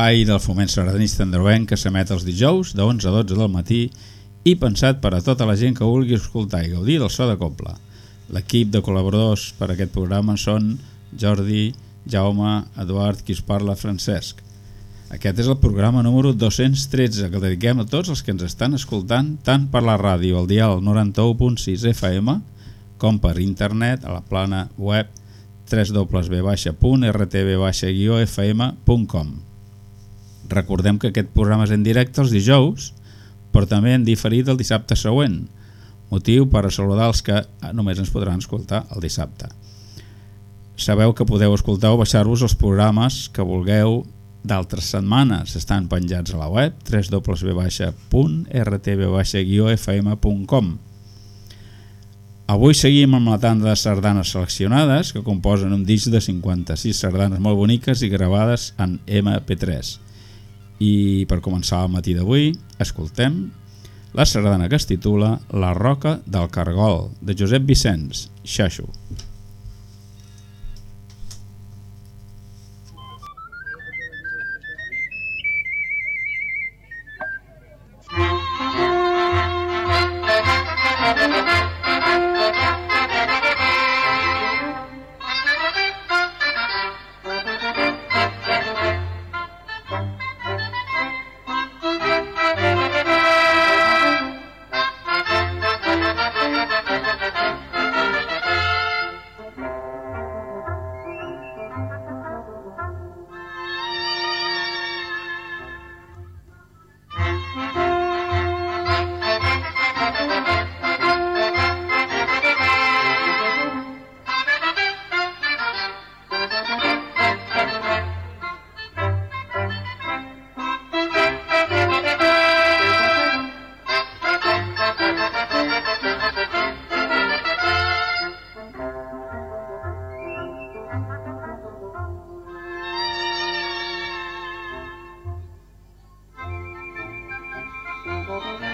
Espai del foment sardanista androvenc que s'emet els dijous de 11 a 12 del matí i pensat per a tota la gent que vulgui escoltar i gaudir del so de coble. L'equip de col·laboradors per a aquest programa són Jordi, Jaume, Eduard, qui us parla, Francesc. Aquest és el programa número 213 que dediquem a tots els que ens estan escoltant tant per la ràdio al dial 91.6 FM com per internet a la plana web www.rtb-fm.com Recordem que aquest programa és en directe els dijous, però també en diferit el dissabte següent, motiu per saludar els que només ens podran escoltar el dissabte. Sabeu que podeu escoltar o baixar-vos els programes que vulgueu d'altres setmanes. Estan penjats a la web www.rtb-fm.com Avui seguim amb la tanda de sardanes seleccionades que composen un disc de 56 sardanes molt boniques i gravades en MP3. I per començar el matí d'avui, escoltem la sardana que es titula La roca del Cargol, de Josep Vicenç, Xaixo. Thank you.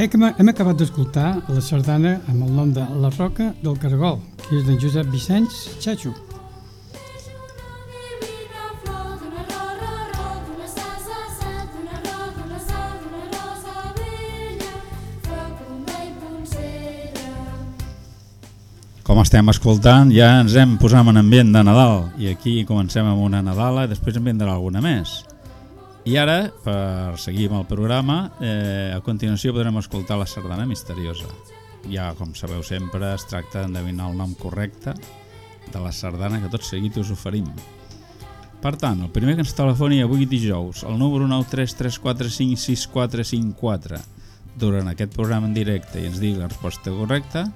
Hem, hem acabat d'escoltar la sardana amb el nom de La Roca del Cargol, que és d'en Josep Vicenç Xacho. Com estem escoltant, ja ens hem posat en ambient de Nadal i aquí comencem amb una Nadala i després en vindrà alguna més. I ara, per seguir amb el programa, eh, a continuació podrem escoltar la sardana misteriosa. Ja, com sabeu sempre, es tracta d'endevinar el nom correcte de la sardana que tot seguit us oferim. Per tant, el primer que ens telefoni avui dijous, el número 933456454, durant aquest programa en directe i ens digui la resposta correcta,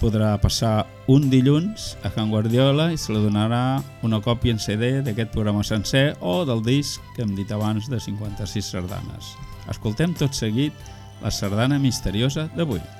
podrà passar un dilluns a Can Guardiola i se li donarà una còpia en CD d'aquest programa sencer o del disc que hem dit abans de 56 sardanes. Escoltem tot seguit la sardana misteriosa d'avui.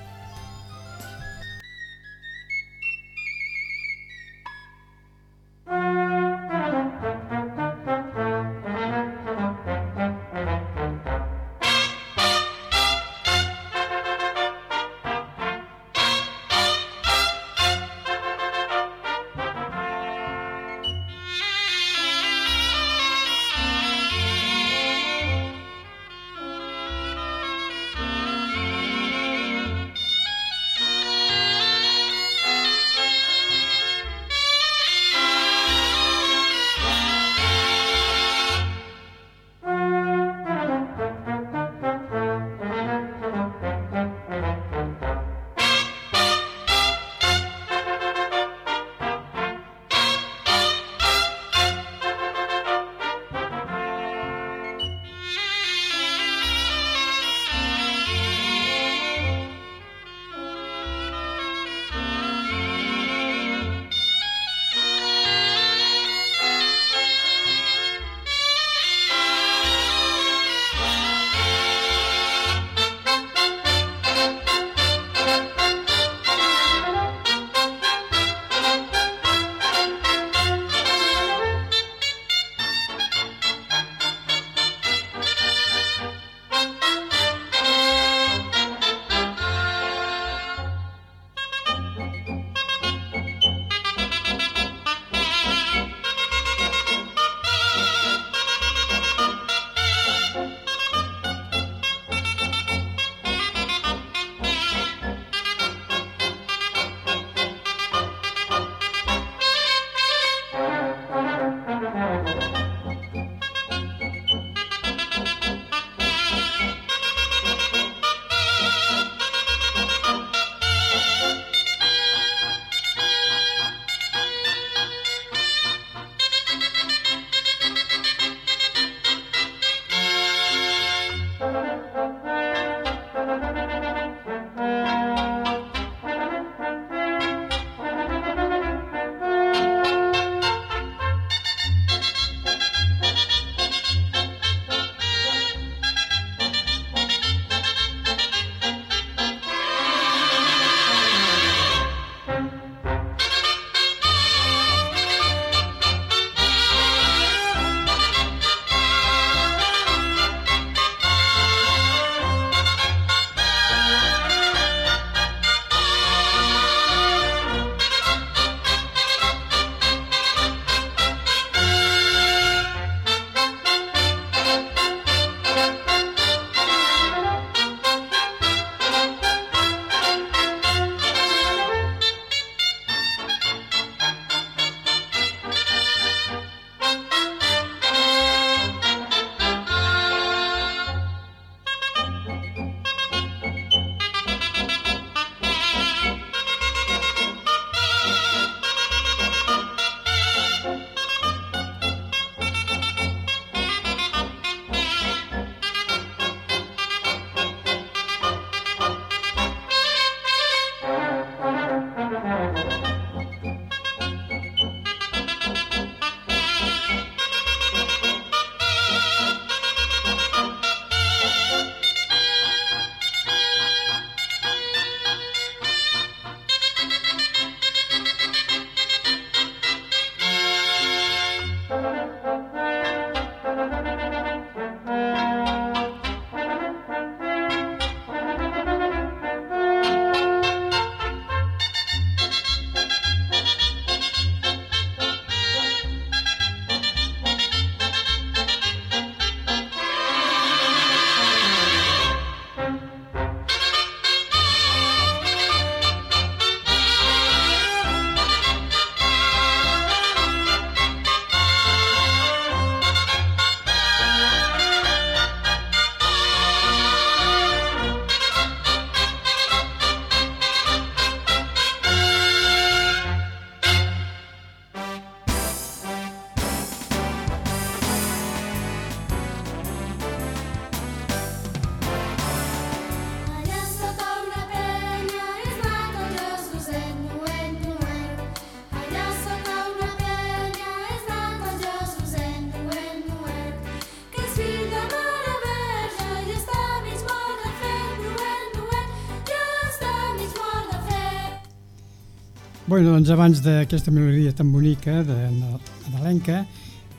Bueno, doncs abans d'aquesta melodia tan bonica de nadalenca,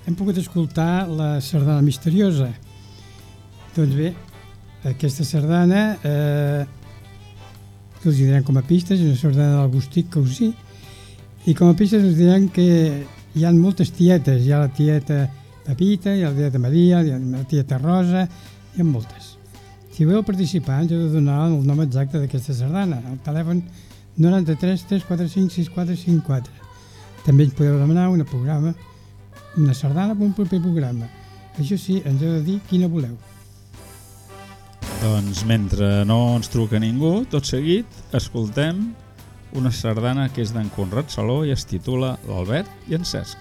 hem pogut escoltar la sardana misteriosa. Doncs bé, aquesta sardana, eh, que els direm com a pistes, és una sardana d'Agustí Causí, i com a pistes els direm que hi ha moltes tietes, hi ha la tieta Pepita, hi ha la tieta Maria, hi ha la tieta Rosa, hi ha moltes. Si voleu participar, ens heu de donar el nom exacte d'aquesta sardana, el telèfon 93 345 6454. També ens podeu demanar una programa, una sardana per un proper programa. Això sí, ens heu de dir quina voleu. Doncs mentre no ens truca ningú, tot seguit escoltem una sardana que és d'en Conrad Saló i es titula L'Albert i en Cesc.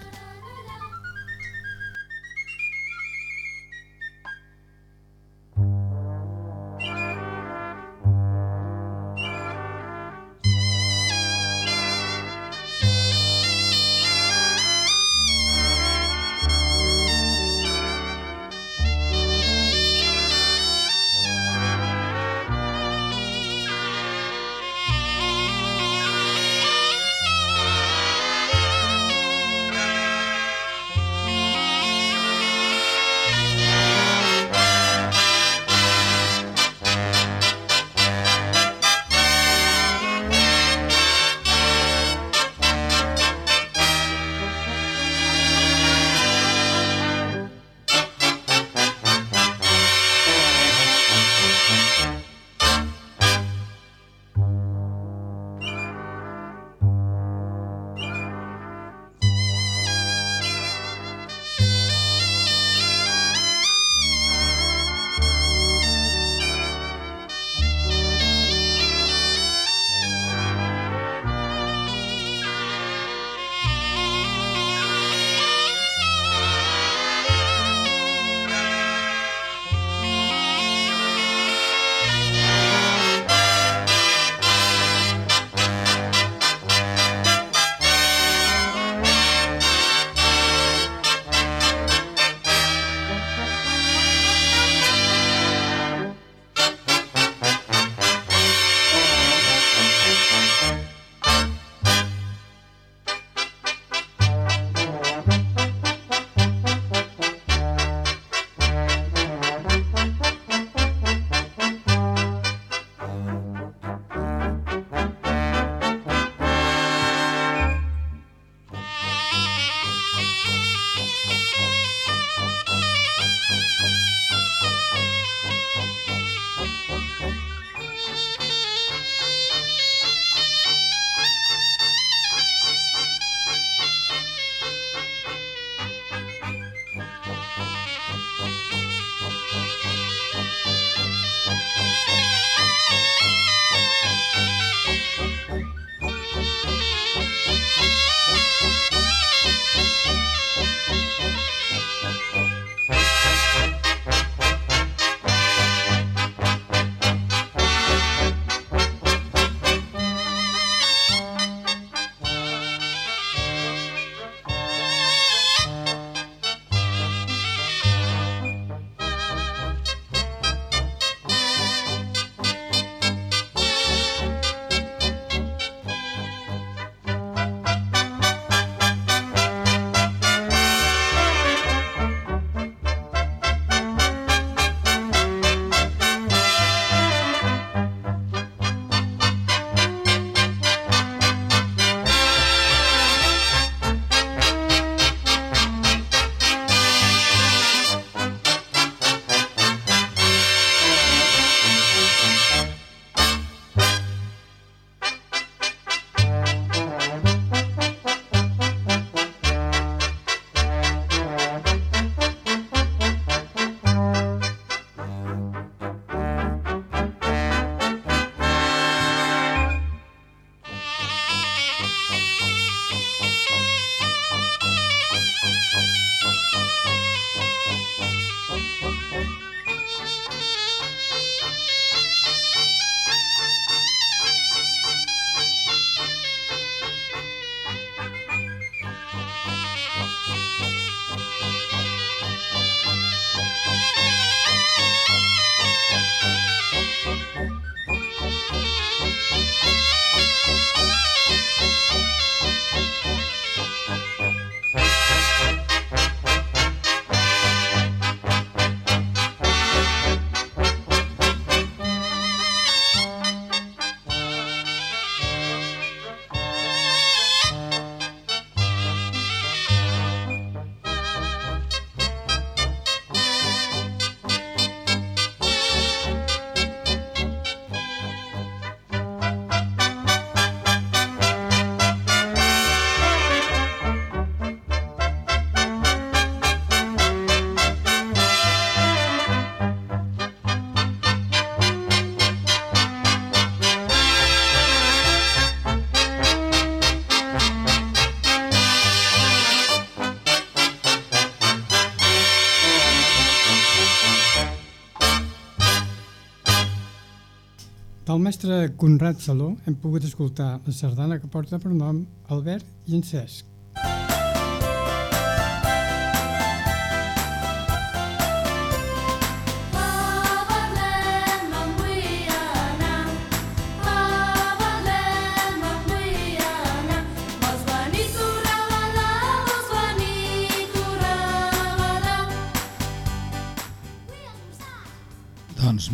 Del mestre Conrad Saló hem pogut escoltar la sardana que porta per nom Albert i en Cesc.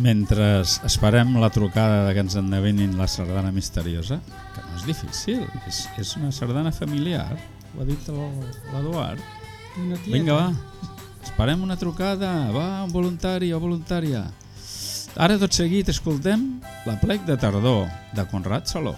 Mentre esperem la trucada de que ens endevinin la sardana misteriosa, que no és difícil, és, és una sardana familiar, ho ha dit l'Eduard. Vinga, va, esperem una trucada, va, un voluntari o voluntària. Ara tot seguit escoltem la plec de tardor de Conrad Saló.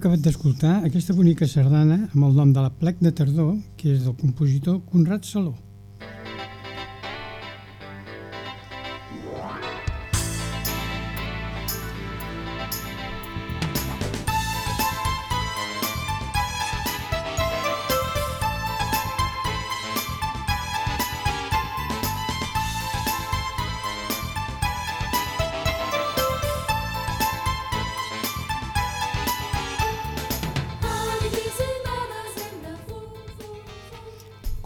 Acabat d'escoltar aquesta bonica sardana amb el nom de la plec de tardor, que és del compositor Conrad Saló.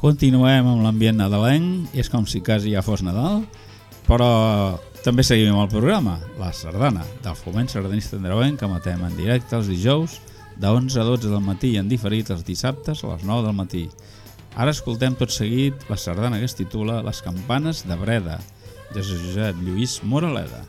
Continuem amb l'ambient nadalenc, és com si quasi ja fos Nadal, però també seguim amb el programa, la sardana, del foment sardanista andreuenc que matem en directe els dijous de 11 a 12 del matí i en diferit els dissabtes a les 9 del matí. Ara escoltem tot seguit la sardana que es titula Les campanes de Breda, de Josep Lluís Moraleda.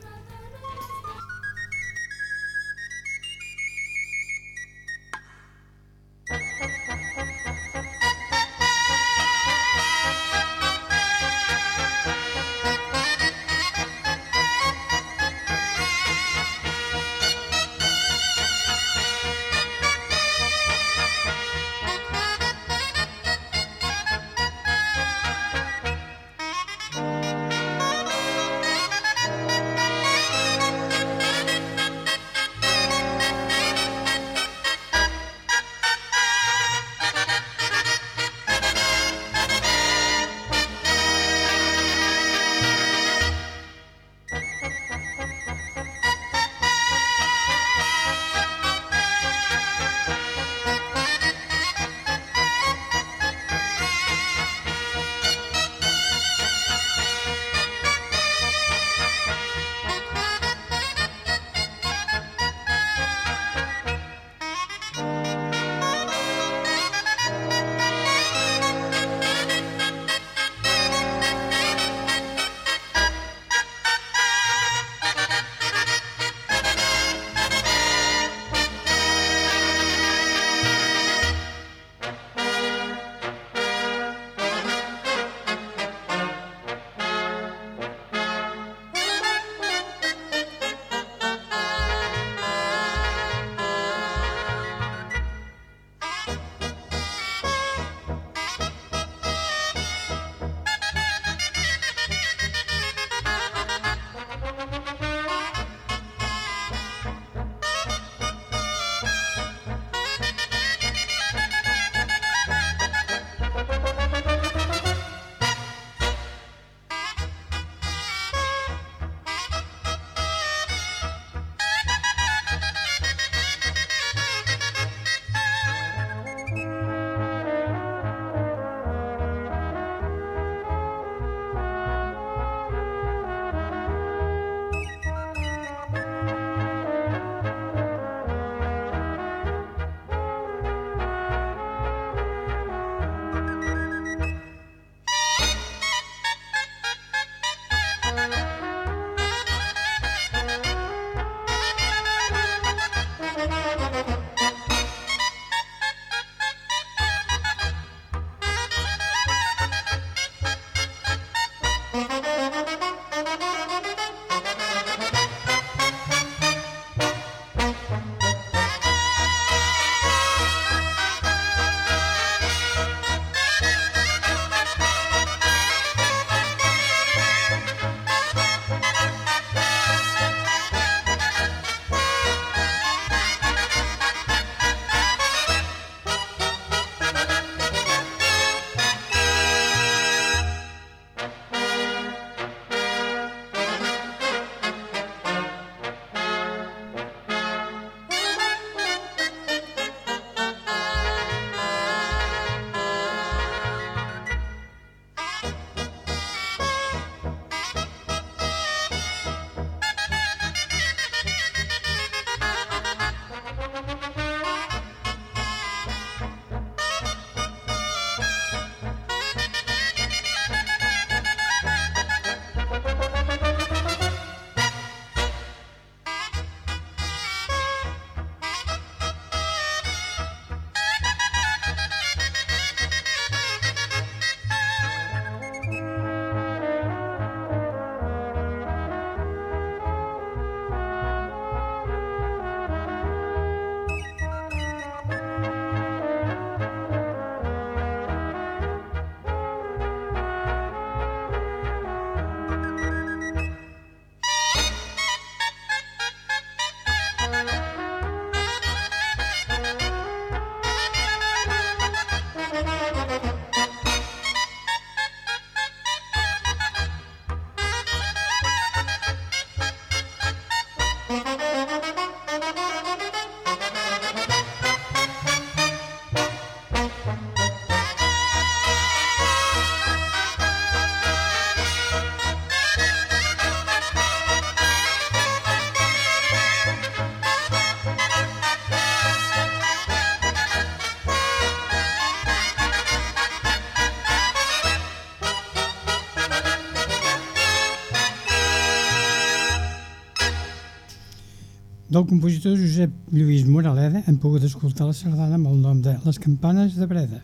Del compositor Josep Lluís Moraleda hem pogut escoltar la sardana amb el nom de Les campanes de Breda.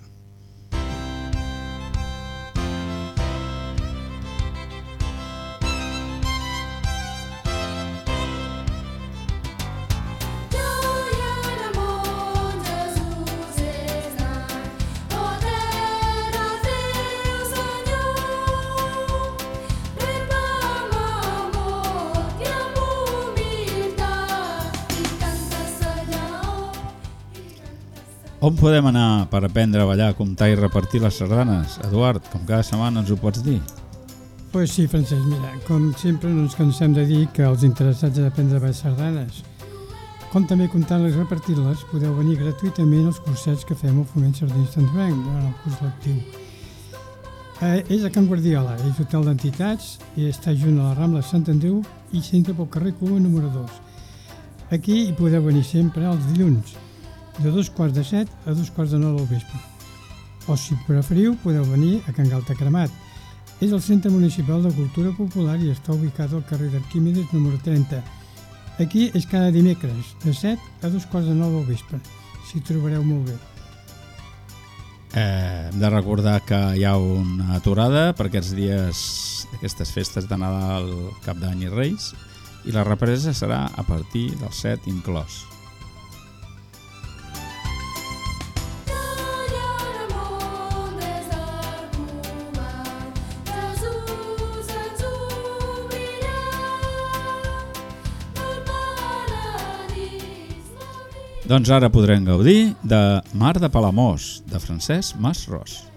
On podem anar per aprendre a ballar, comptar i repartir les sardanes? Eduard, com cada setmana ens ho pots dir? Pues sí, Francesc, mira, com sempre no ens cansem de dir que els interessats en aprendre a ballar sardanes, com també comptar-les i repartir-les, podeu venir gratuïtament als cursets que fem al Foment Sardinista Androenc durant el curs lectiu. Eh, és a Can Guardiola, és hotel d'entitats i està junt a la Rambla Sant Andreu i centre pel carrer Cuba número 2. Aquí hi podeu venir sempre els dilluns, de dos quarts de set a dos quarts de nou del vespre. O si preferiu, podeu venir a Can Galta Cremat, és el Centre Municipal de Cultura Popular i està ubicat al carrer d'Arquímedes número 30. Aquí és cada dimecres, de 7 a dos quarts de 9 del vespre. S'hi trobareu molt bé. Eh, hem de recordar que hi ha una aturada per aquests dies d'aquestes festes de Nadal, Cap d'Any i Reis i la represa serà a partir del 7 inclòs. Doncs ara podrem gaudir de Mar de Palamós, de Francesc Masros.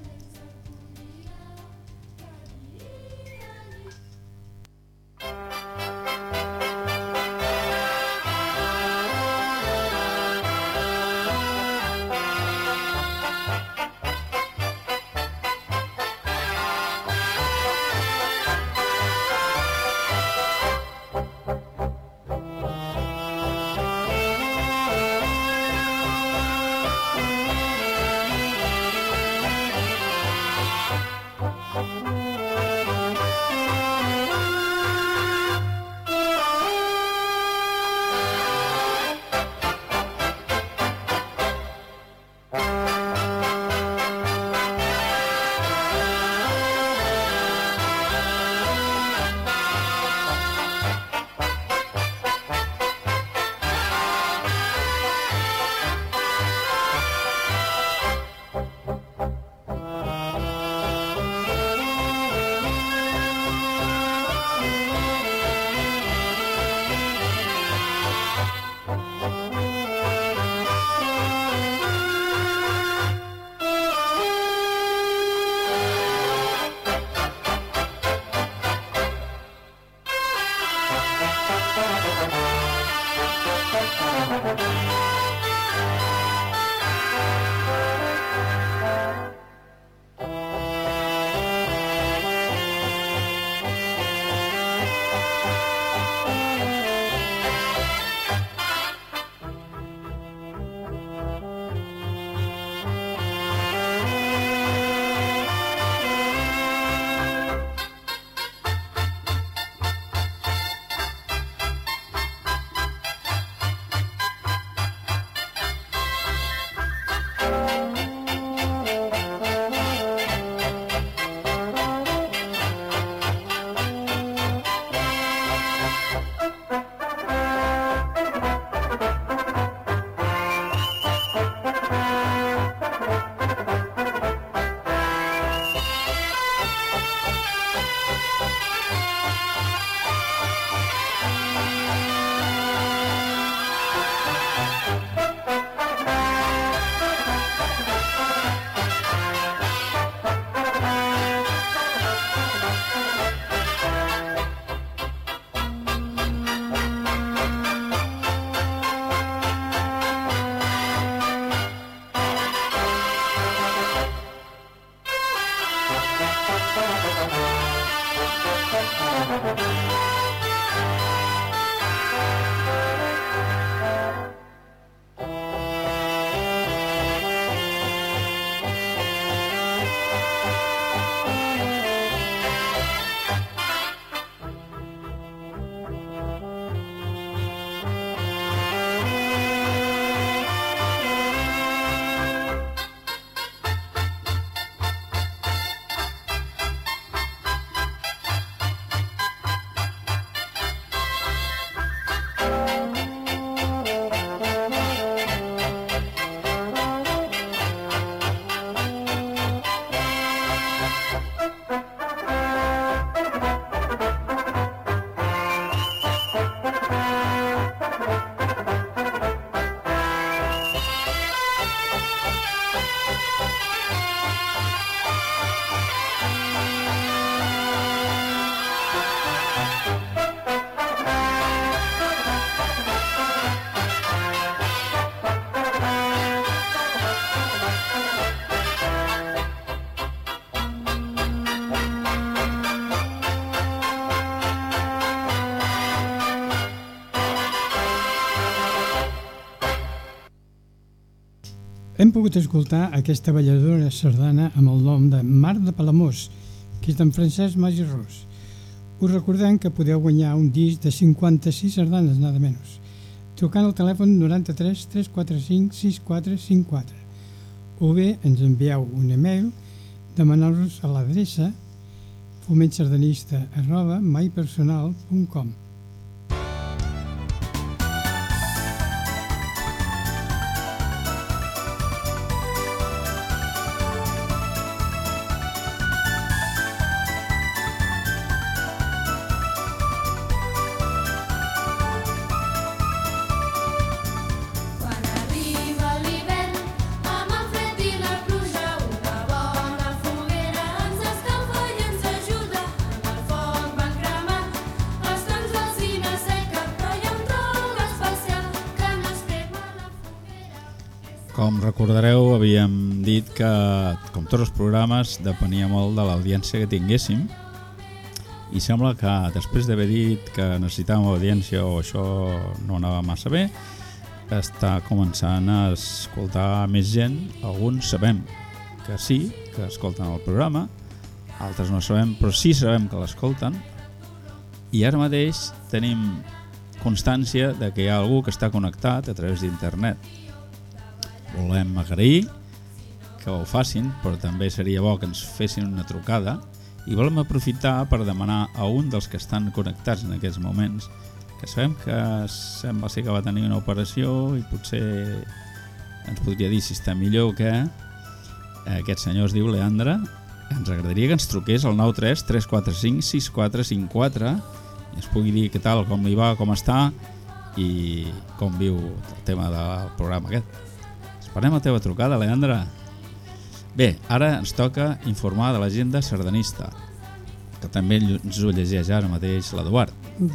Pogut escoltar aquesta balladora sardana amb el nom de Mar de Palamós, que és d'en Francesc Ros. Us recordem que podeu guanyar un disc de 56 sardanes, nada menys, trucant al telèfon 93 345 6454 o bé ens envieu un e-mail demanant-nos a l'adreça fomentsardanista arroba maipersonal.com Com recordareu, havíem dit que, com tots els programes, depenia molt de l'audiència que tinguéssim. I sembla que després d'haver dit que necessitàvem audiència o això no anava massa bé, està començant a escoltar més gent. Alguns sabem que sí, que escolten el programa, altres no sabem, però sí sabem que l'escolten. I ara mateix tenim constància de que hi ha algú que està connectat a través d'internet volem agrair que ho facin, però també seria bo que ens fessin una trucada. I volem aprofitar per demanar a un dels que estan connectats en aquests moments que sabem que sembla ser que va tenir una operació i potser ens podria dir si està millor o què. Aquest senyor es diu Leandre. Ens agradaria que ens truqués al 93 345 6454 i ens pugui dir què tal, com li va, com està i com viu el tema del programa aquest Esperem la teva trucada, Leandre. Bé, ara ens toca informar de l'agenda sardanista, que també ens ho llegeix ara mateix l'Eduard.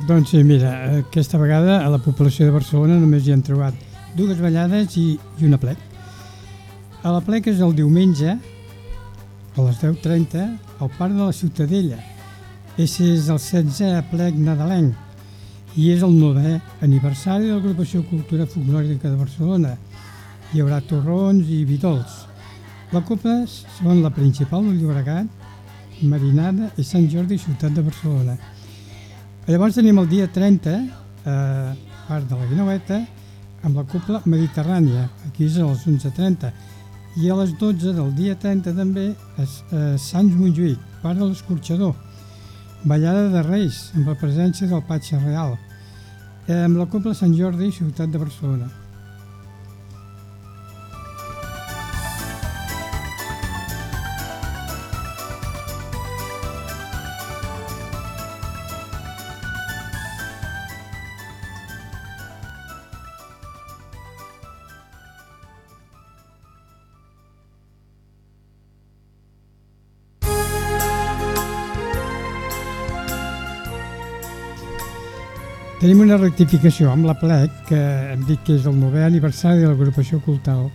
Doncs sí, mira, aquesta vegada a la població de Barcelona només hi han trobat dues ballades i, i una plec. A la plec és el diumenge, a les 10.30, al Parc de la Ciutadella. Ese és el 16è plec nadalenc i és el 9è aniversari de l'agrupació Cultura Folclòrica de Barcelona. Hi haurà torrons i vitols. La copa són la principal del Llobregat, Marinada i Sant Jordi, ciutat de Barcelona. Llavors tenim el dia 30, eh, part de la Guinaueta, amb la cúpula mediterrània, aquí és a les 11.30, i a les 12 del dia 30 també a, a Sants Montjuïc, part de l'escorxador, ballada de Reis, amb la presència del Patxa Real, eh, amb la cúpula Sant Jordi, ciutat de Barcelona. Tenim una rectificació amb la plec, que hem dit que és el 9è aniversari de l'agrupació cultural,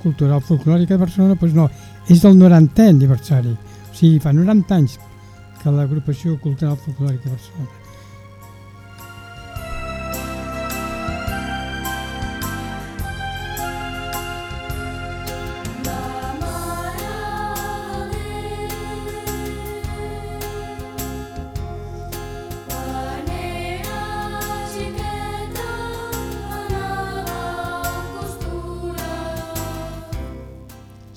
cultural folclòrica de Barcelona, doncs no, és el 90è aniversari. O sigui, fa 90 anys que l'agrupació cultural folclòrica de Barcelona.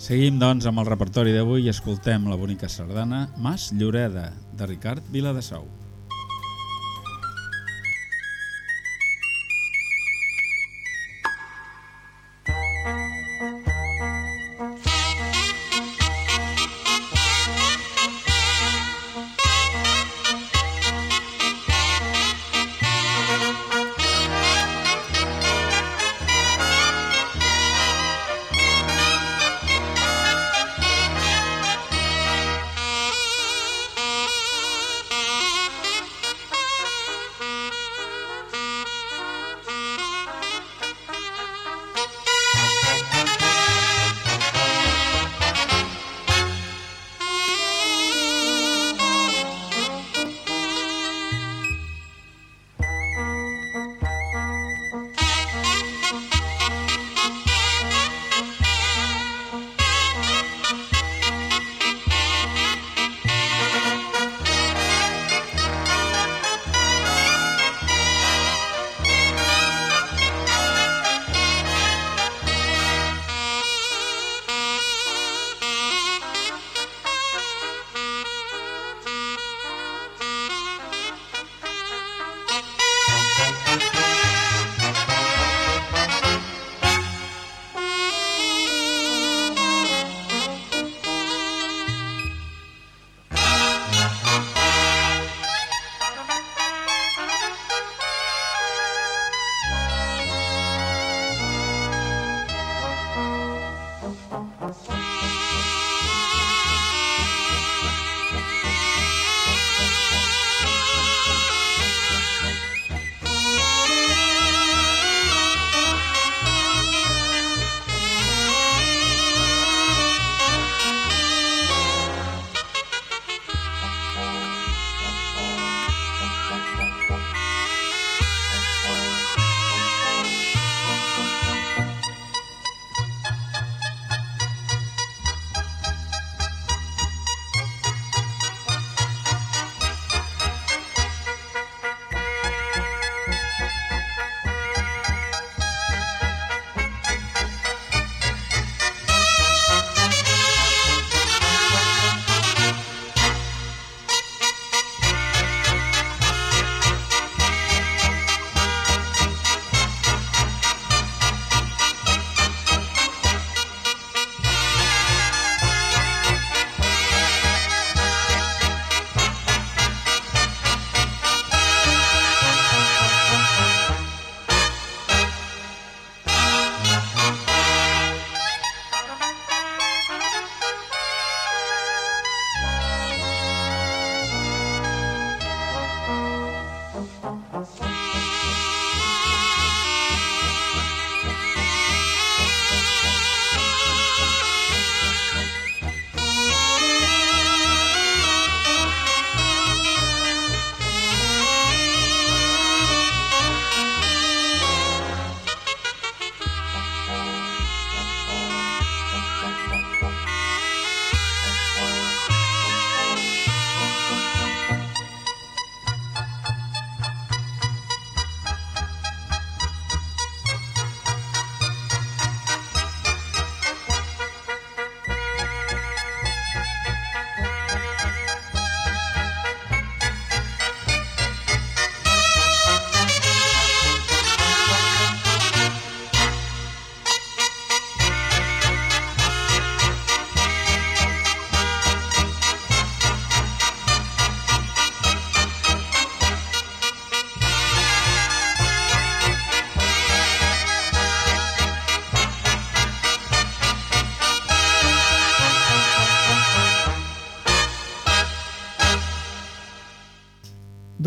Seguim, doncs, amb el repertori d'avui i escoltem la bonica sardana Mas Lloreda, de Ricard Viladesau.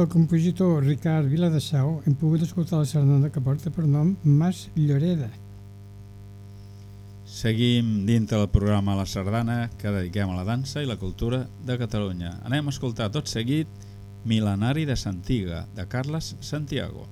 Del compositor Ricard Viladasau hem pogut escoltar la sardana que porta per nom Mas Lloreda. Seguim dintre del programa La Sardana que dediquem a la dansa i la cultura de Catalunya. Anem a escoltar tot seguit Milenari de Santiga, de Carles Santiago.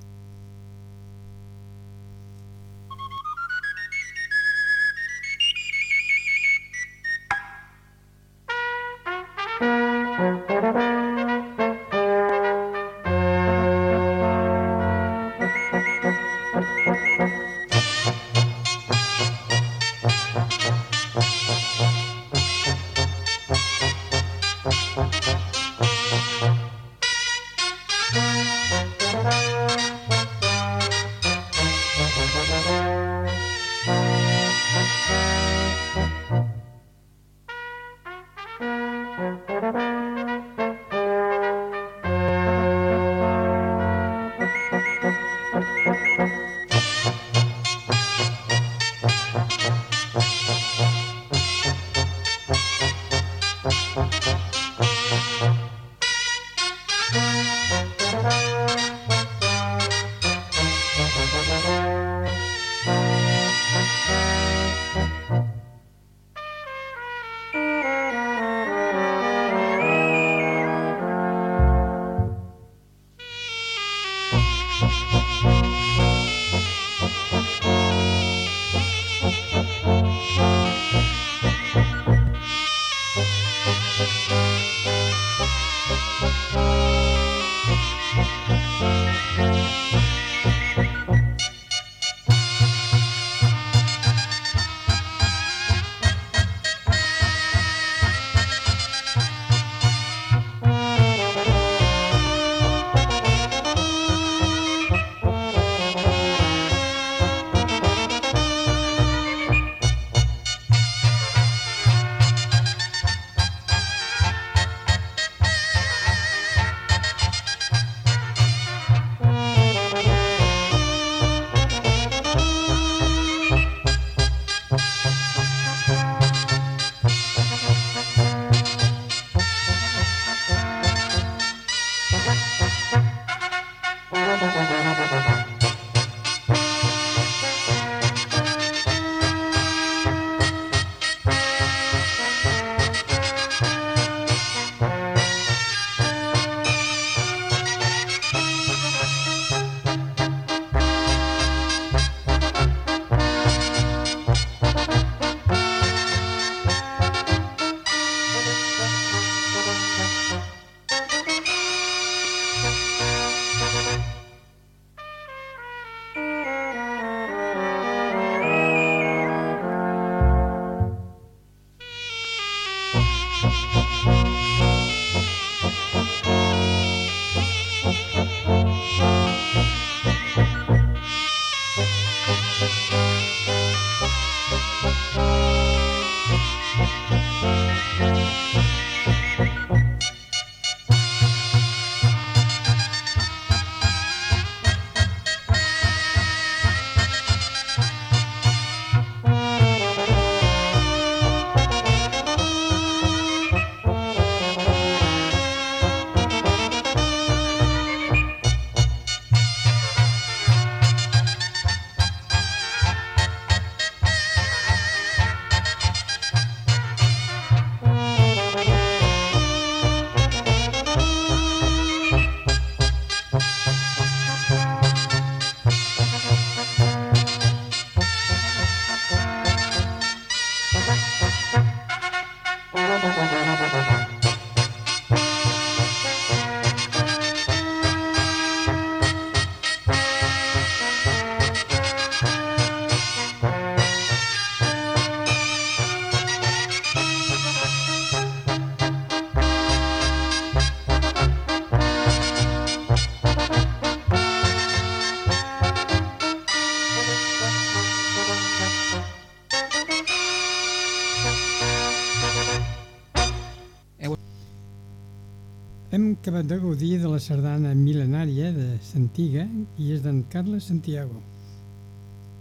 Hem acabat de gaudir de la sardana mil·lenària de Santiga i és d'en Carles Santiago.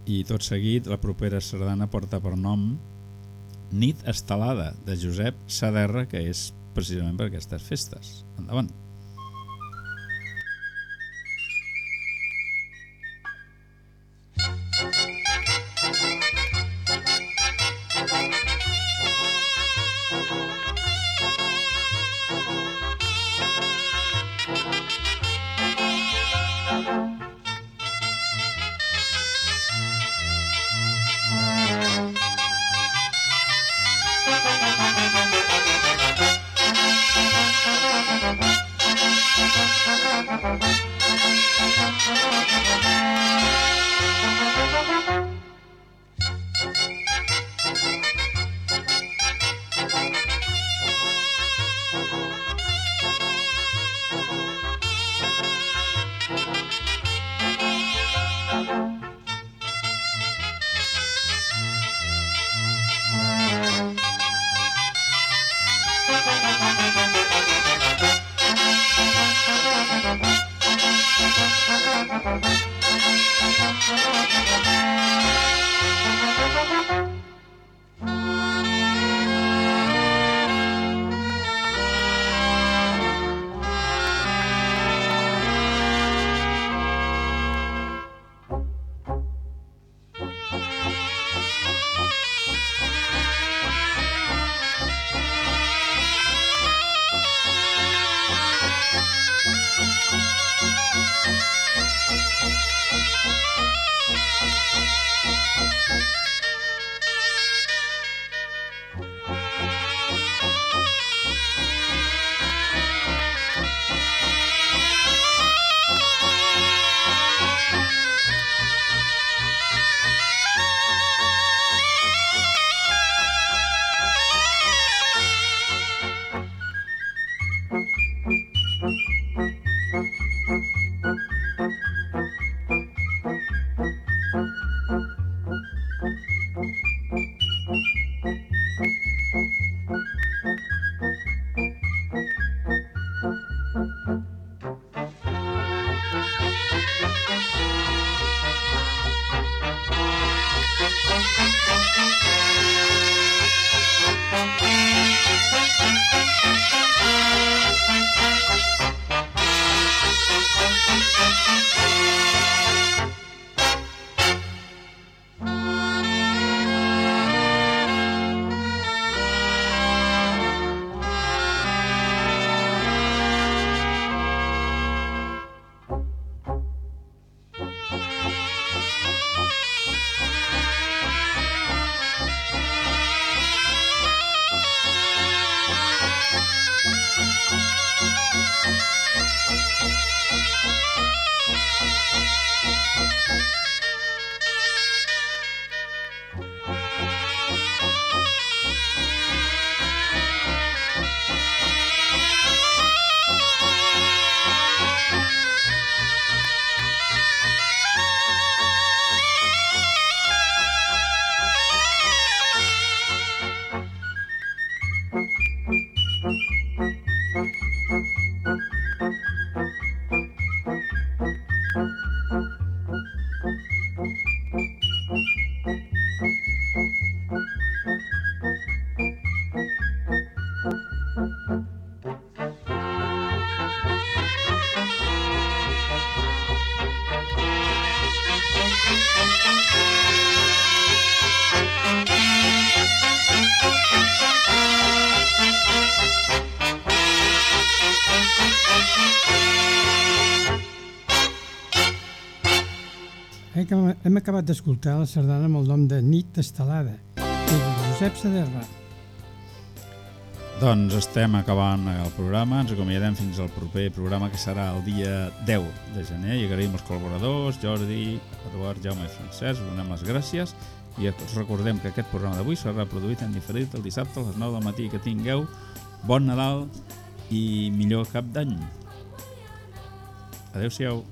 I tot seguit, la propera sardana porta per nom Nit estelada, de Josep Saderra, que és precisament per aquestes festes. Endavant. Acabat d'escoltar la sardana amb el nom de Nit Estelada, de Josep Saderra. Doncs estem acabant el programa, ens acomiadem fins al proper programa que serà el dia 10 de gener. I agraïm els col·laboradors, Jordi, Eduard, Jaume i Francesc, donem les gràcies. I recordem que aquest programa d'avui serà produït en diferit el dissabte a les 9 del matí. Que tingueu bon Nadal i millor cap d'any. Adéu-siau